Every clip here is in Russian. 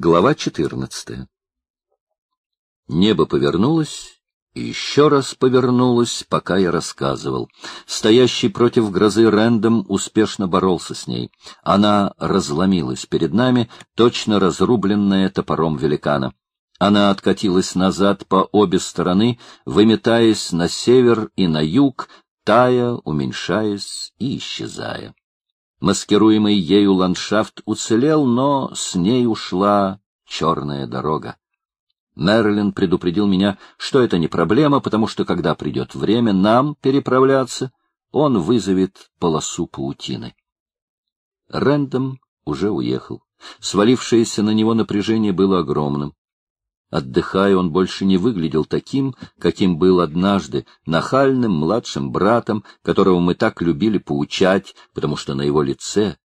Глава 14. Небо повернулось и еще раз повернулось, пока я рассказывал. Стоящий против грозы Рэндом успешно боролся с ней. Она разломилась перед нами, точно разрубленная топором великана. Она откатилась назад по обе стороны, выметаясь на север и на юг, тая, уменьшаясь и исчезая. Маскируемый ею ландшафт уцелел, но с ней ушла черная дорога. Мерлин предупредил меня, что это не проблема, потому что, когда придет время нам переправляться, он вызовет полосу паутины. Рэндом уже уехал. Свалившееся на него напряжение было огромным. Отдыхая, он больше не выглядел таким, каким был однажды, нахальным младшим братом, которого мы так любили поучать, потому что на его лице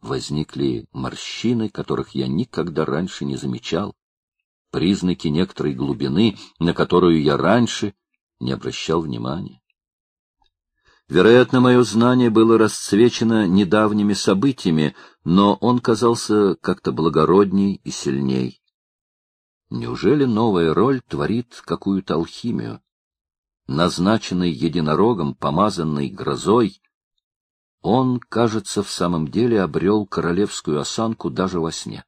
возникли морщины, которых я никогда раньше не замечал, признаки некоторой глубины, на которую я раньше не обращал внимания. Вероятно, мое знание было расцвечено недавними событиями, но он казался как-то благородней и сильней. Неужели новая роль творит какую-то алхимию? Назначенный единорогом, помазанный грозой, он, кажется, в самом деле обрел королевскую осанку даже во сне.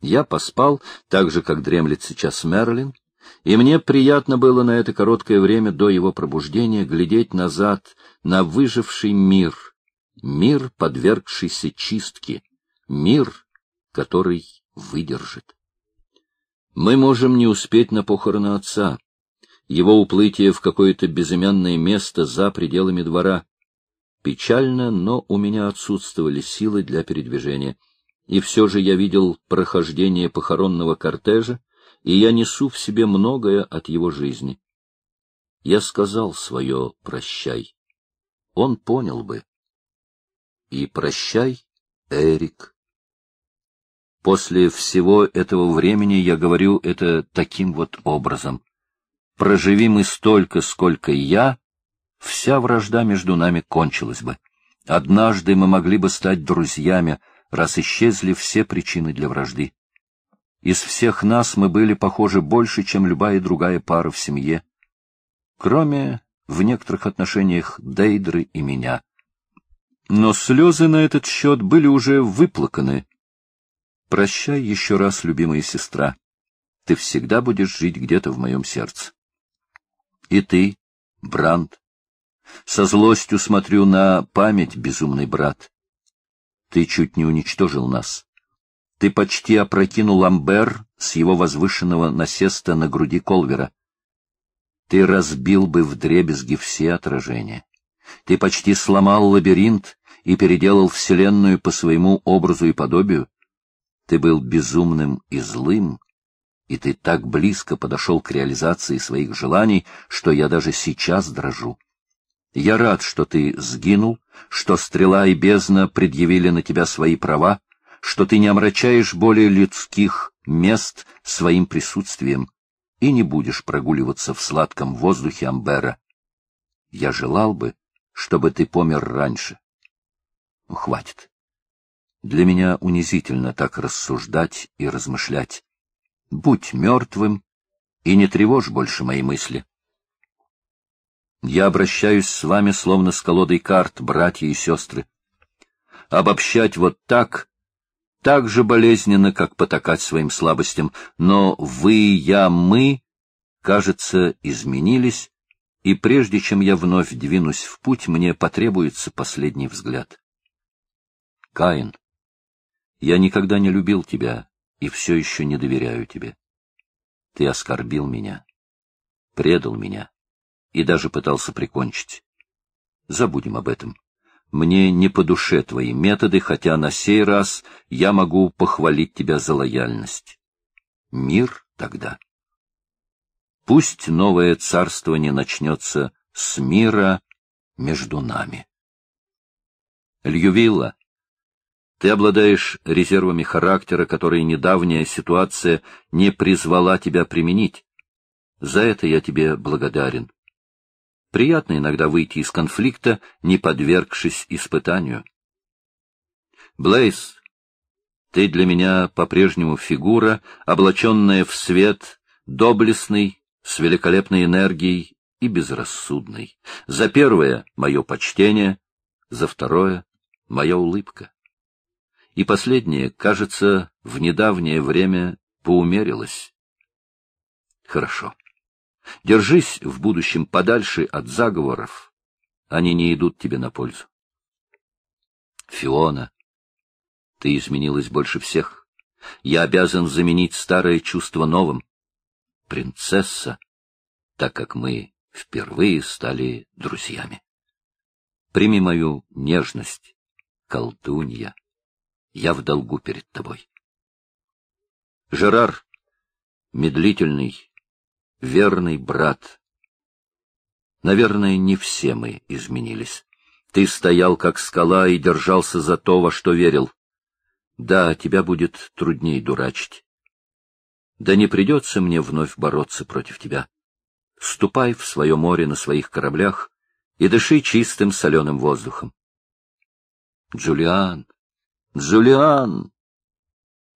Я поспал, так же, как дремлет сейчас Мерлин, и мне приятно было на это короткое время до его пробуждения глядеть назад на выживший мир, мир, подвергшийся чистке, мир, который выдержит. Мы можем не успеть на похороны отца, его уплытие в какое-то безымянное место за пределами двора. Печально, но у меня отсутствовали силы для передвижения. И все же я видел прохождение похоронного кортежа, и я несу в себе многое от его жизни. Я сказал свое «прощай». Он понял бы. И прощай, Эрик. После всего этого времени я говорю это таким вот образом. Проживи мы столько, сколько я, вся вражда между нами кончилась бы. Однажды мы могли бы стать друзьями, раз исчезли все причины для вражды. Из всех нас мы были похожи больше, чем любая другая пара в семье, кроме в некоторых отношениях Дейдры и меня. Но слезы на этот счет были уже выплаканы, Прощай еще раз, любимая сестра. Ты всегда будешь жить где-то в моем сердце. И ты, Бранд, со злостью смотрю на память, безумный брат. Ты чуть не уничтожил нас. Ты почти опрокинул Амбер с его возвышенного насеста на груди Колвера. Ты разбил бы вдребезги все отражения. Ты почти сломал лабиринт и переделал Вселенную по своему образу и подобию. Ты был безумным и злым, и ты так близко подошел к реализации своих желаний, что я даже сейчас дрожу. Я рад, что ты сгинул, что стрела и бездна предъявили на тебя свои права, что ты не омрачаешь более людских мест своим присутствием и не будешь прогуливаться в сладком воздухе Амбера. Я желал бы, чтобы ты помер раньше. Хватит. Для меня унизительно так рассуждать и размышлять. Будь мертвым и не тревожь больше мои мысли. Я обращаюсь с вами словно с колодой карт, братья и сестры. Обобщать вот так так же болезненно, как потакать своим слабостям, но вы, я, мы, кажется, изменились, и прежде чем я вновь двинусь в путь, мне потребуется последний взгляд. Каин, я никогда не любил тебя и все еще не доверяю тебе. Ты оскорбил меня, предал меня и даже пытался прикончить. Забудем об этом. Мне не по душе твои методы, хотя на сей раз я могу похвалить тебя за лояльность. Мир тогда. Пусть новое царствование начнется с мира между нами. Льювилла, ты обладаешь резервами характера, которые недавняя ситуация не призвала тебя применить. За это я тебе благодарен. Приятно иногда выйти из конфликта, не подвергшись испытанию. Блейз, Ты для меня по-прежнему фигура, облаченная в свет, доблестный, с великолепной энергией и безрассудный. За первое — мое почтение, за второе — моя улыбка. И последнее, кажется, в недавнее время поумерилось. Хорошо. Держись в будущем подальше от заговоров. Они не идут тебе на пользу. Фиона, ты изменилась больше всех. Я обязан заменить старое чувство новым. Принцесса, так как мы впервые стали друзьями. Прими мою нежность, колдунья. Я в долгу перед тобой. Жерар, медлительный, верный брат. Наверное, не все мы изменились. Ты стоял, как скала, и держался за то, во что верил. Да, тебя будет трудней дурачить. Да не придется мне вновь бороться против тебя. Ступай в свое море на своих кораблях и дыши чистым соленым воздухом. Джулиан, Джулиан,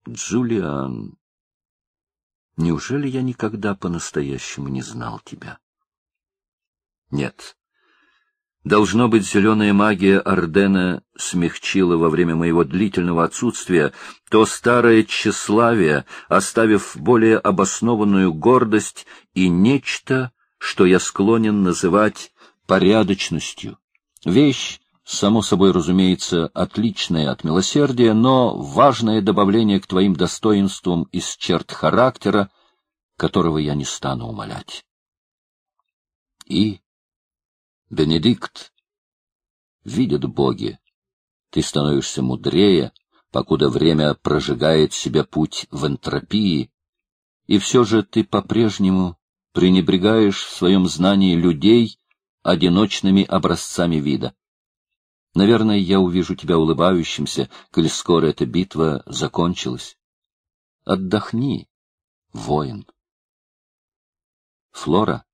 Джулиан, неужели я никогда по-настоящему не знал тебя? Нет. Должно быть, зеленая магия Ордена смягчила во время моего длительного отсутствия то старое тщеславие, оставив более обоснованную гордость и нечто, что я склонен называть порядочностью. Вещь, само собой разумеется, отличная от милосердия, но важное добавление к твоим достоинствам из черт характера, которого я не стану умолять. И, Бенедикт, видят боги, ты становишься мудрее, покуда время прожигает себе путь в энтропии, и все же ты по-прежнему пренебрегаешь в своем знании людей одиночными образцами вида. Наверное, я увижу тебя улыбающимся, коль скоро эта битва закончилась. Отдохни, воин. Флора.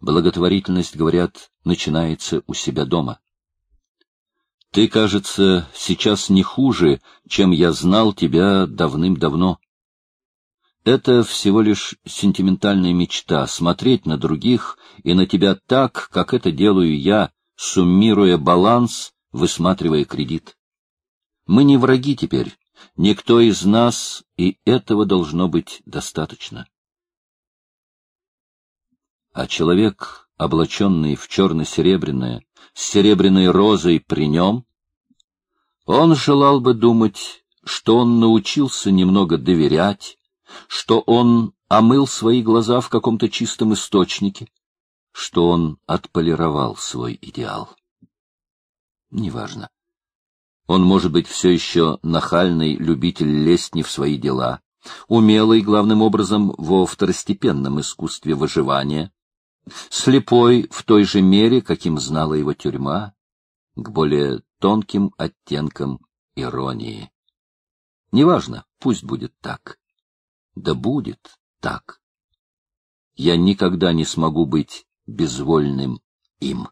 Благотворительность, говорят, начинается у себя дома. Ты, кажется, сейчас не хуже, чем я знал тебя давным-давно. Это всего лишь сентиментальная мечта — смотреть на других и на тебя так, как это делаю я, суммируя баланс, высматривая кредит. Мы не враги теперь, никто из нас, и этого должно быть достаточно. А человек, облаченный в черно-серебряное, с серебряной розой при нем, он желал бы думать, что он научился немного доверять, что он омыл свои глаза в каком-то чистом источнике, что он отполировал свой идеал. Неважно. Он может быть все еще нахальный любитель лезть не в свои дела, умелый, главным образом, во второстепенном искусстве выживания, слепой в той же мере, каким знала его тюрьма, к более тонким оттенкам иронии. Неважно, пусть будет так. Да будет так. Я никогда не смогу быть безвольным им.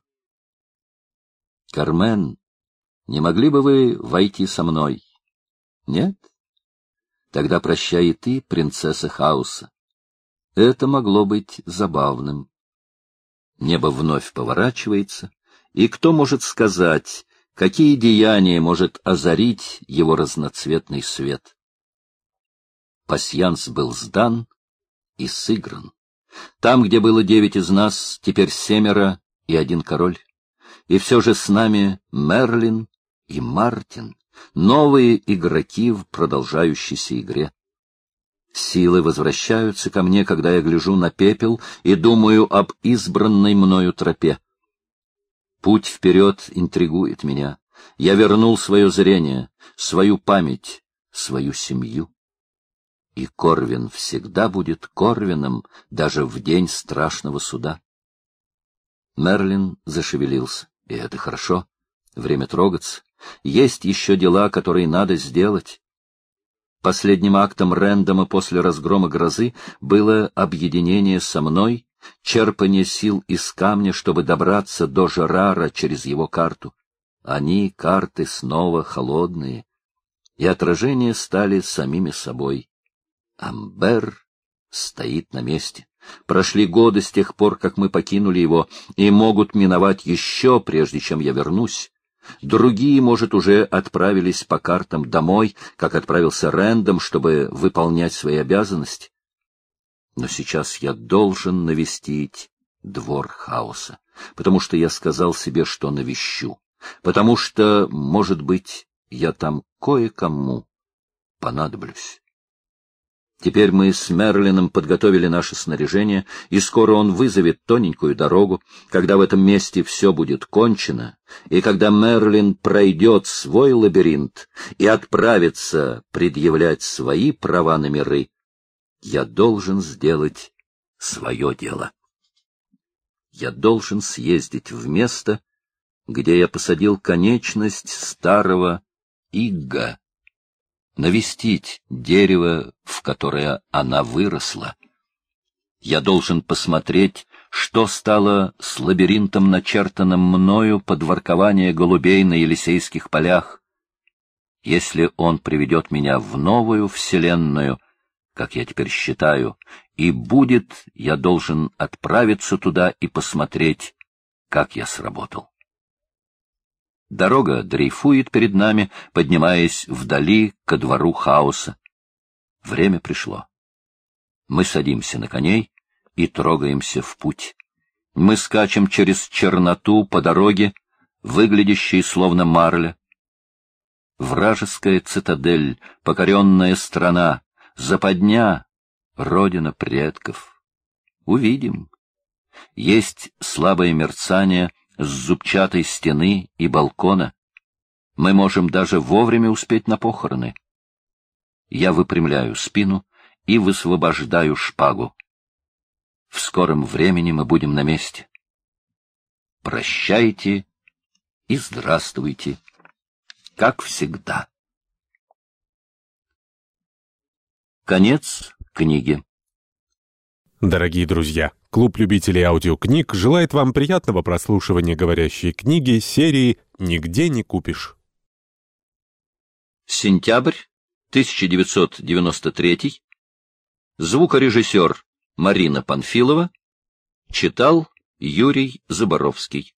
Кармен, не могли бы вы войти со мной? Нет? Тогда прощай и ты, принцесса Хауса. Это могло быть забавным. Небо вновь поворачивается, и кто может сказать, какие деяния может озарить его разноцветный свет? Пасьянс был сдан и сыгран. Там, где было девять из нас, теперь семеро и один король. И все же с нами Мерлин и Мартин, новые игроки в продолжающейся игре. Силы возвращаются ко мне, когда я гляжу на пепел и думаю об избранной мною тропе. Путь вперед интригует меня. Я вернул свое зрение, свою память, свою семью и Корвин всегда будет Корвином даже в день страшного суда. Мерлин зашевелился, и это хорошо. Время трогаться. Есть еще дела, которые надо сделать. Последним актом Рэндома после разгрома грозы было объединение со мной, черпание сил из камня, чтобы добраться до Жерара через его карту. Они, карты, снова холодные. и отражения стали самими собой. Амбер стоит на месте. Прошли годы с тех пор, как мы покинули его, и могут миновать еще, прежде чем я вернусь. Другие, может, уже отправились по картам домой, как отправился Рэндом, чтобы выполнять свои обязанности. Но сейчас я должен навестить двор хаоса, потому что я сказал себе, что навещу, потому что, может быть, я там кое-кому понадоблюсь. Теперь мы с Мерлином подготовили наше снаряжение, и скоро он вызовет тоненькую дорогу, когда в этом месте все будет кончено, и когда Мерлин пройдет свой лабиринт и отправится предъявлять свои права на миры, я должен сделать свое дело. Я должен съездить в место, где я посадил конечность старого Игга, навестить дерево, в которое она выросла. Я должен посмотреть, что стало с лабиринтом, начертанным мною под воркование голубей на Елисейских полях. Если он приведет меня в новую вселенную, как я теперь считаю, и будет, я должен отправиться туда и посмотреть, как я сработал. Дорога дрейфует перед нами, поднимаясь вдали ко двору хаоса. Время пришло. Мы садимся на коней и трогаемся в путь. Мы скачем через черноту по дороге, выглядящей словно марля. Вражеская цитадель, покоренная страна, западня, родина предков. Увидим. Есть слабое мерцание — с зубчатой стены и балкона. Мы можем даже вовремя успеть на похороны. Я выпрямляю спину и высвобождаю шпагу. В скором времени мы будем на месте. Прощайте и здравствуйте, как всегда. Конец книги. Дорогие друзья, клуб любителей аудиокниг желает вам приятного прослушивания говорящей книги серии «Нигде не купишь». Сентябрь 1993. Звукорежиссер Марина Панфилова. Читал Юрий Заборовский.